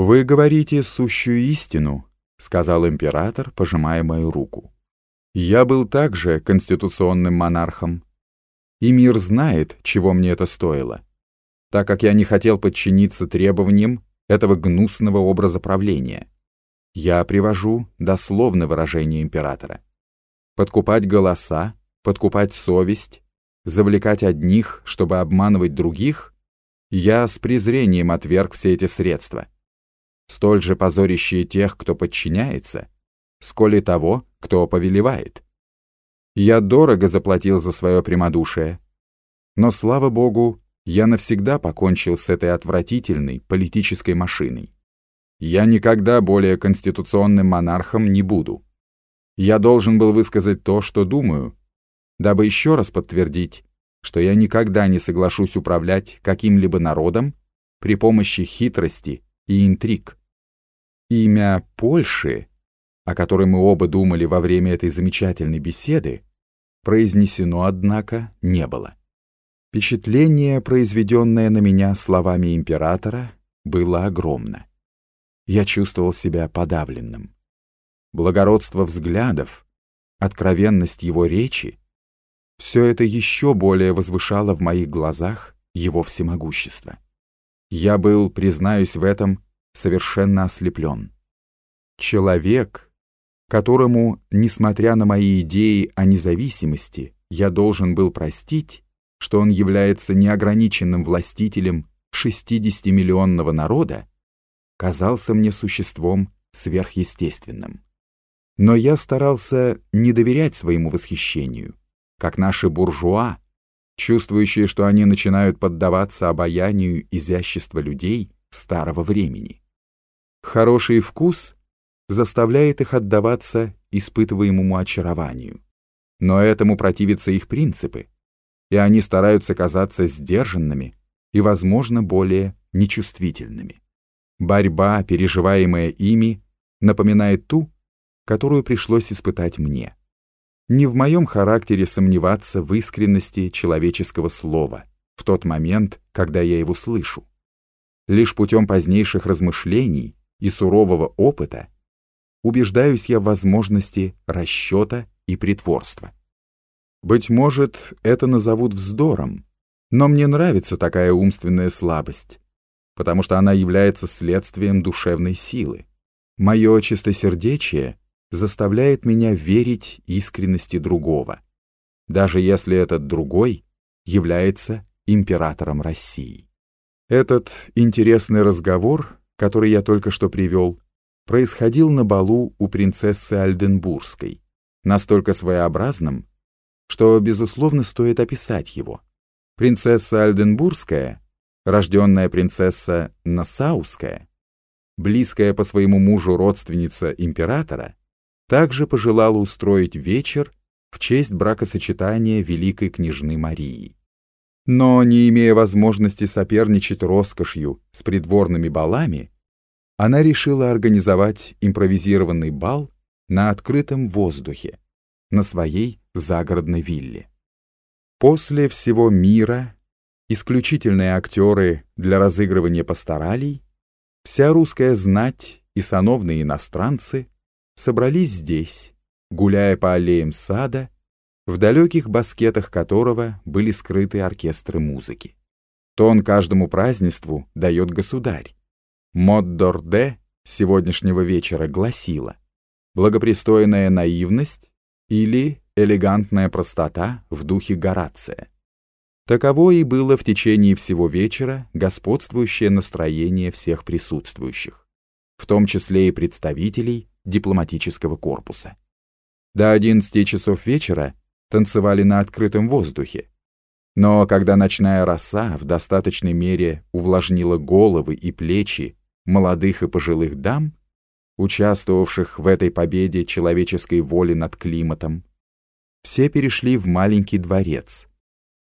«Вы говорите сущую истину», — сказал император, пожимая мою руку. «Я был также конституционным монархом, и мир знает, чего мне это стоило, так как я не хотел подчиниться требованиям этого гнусного образа правления. Я привожу дословное выражение императора. Подкупать голоса, подкупать совесть, завлекать одних, чтобы обманывать других, я с презрением отверг все эти средства. Столь же позорящие тех, кто подчиняется, сколь и того, кто повелевает. Я дорого заплатил за свое прямодушие, но, слава богу, я навсегда покончил с этой отвратительной политической машиной. Я никогда более конституционным монархом не буду. Я должен был высказать то, что думаю, дабы еще раз подтвердить, что я никогда не соглашусь управлять каким-либо народом при помощи хитрости и интриг. Имя Польши, о которой мы оба думали во время этой замечательной беседы, произнесено, однако, не было. Впечатление, произведенное на меня словами императора, было огромно. Я чувствовал себя подавленным. Благородство взглядов, откровенность его речи все это еще более возвышало в моих глазах его всемогущество. Я был, признаюсь в этом, совершенно ослеплен. Человек, которому, несмотря на мои идеи о независимости, я должен был простить, что он является неограниченным властителем 60-миллионного народа, казался мне существом сверхъестественным. Но я старался не доверять своему восхищению, как наши буржуа, чувствующие, что они начинают поддаваться обаянию изящества людей старого времени. Хороший вкус заставляет их отдаваться испытываемому очарованию. Но этому противятся их принципы, и они стараются казаться сдержанными и, возможно, более нечувствительными. Борьба, переживаемая ими, напоминает ту, которую пришлось испытать мне. Не в моем характере сомневаться в искренности человеческого слова в тот момент, когда я его слышу. Лишь путем позднейших размышлений и сурового опыта убеждаюсь я в возможности расчета и притворства. Быть может, это назовут вздором, но мне нравится такая умственная слабость, потому что она является следствием душевной силы. Мое чистосердечие заставляет меня верить искренности другого, даже если этот другой является императором России. Этот интересный разговор, который я только что привел, происходил на балу у принцессы Альденбургской, настолько своеобразным, что, безусловно, стоит описать его. Принцесса Альденбургская, рожденная принцесса Насауская, близкая по своему мужу родственница императора, также пожелала устроить вечер в честь бракосочетания великой княжны Марии. Но, не имея возможности соперничать роскошью с придворными балами, она решила организовать импровизированный бал на открытом воздухе, на своей загородной вилле. После всего мира исключительные актеры для разыгрывания пасторалей, вся русская знать и сановные иностранцы — собрались здесь, гуляя по аллеям сада, в далеких баскетах которого были скрыты оркестры музыки. Тон каждому празднеству дает государь. Мод Дорде сегодняшнего вечера гласила «Благопристойная наивность» или «элегантная простота в духе Горация». Таково и было в течение всего вечера господствующее настроение всех присутствующих, в том числе и представителей дипломатического корпуса. До 11 часов вечера танцевали на открытом воздухе. Но когда ночная роса в достаточной мере увлажнила головы и плечи молодых и пожилых дам, участвовавших в этой победе человеческой воли над климатом, все перешли в маленький дворец,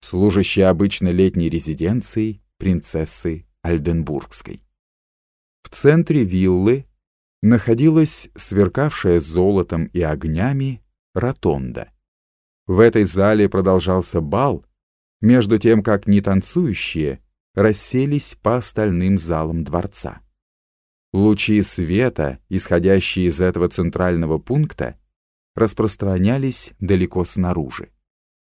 служащий обычно летней резиденцией принцессы Альденбургской. В центре виллы находилась сверкавшая золотом и огнями ротонда. В этой зале продолжался бал, между тем как нетанцующие расселись по остальным залам дворца. Лучи света, исходящие из этого центрального пункта, распространялись далеко снаружи.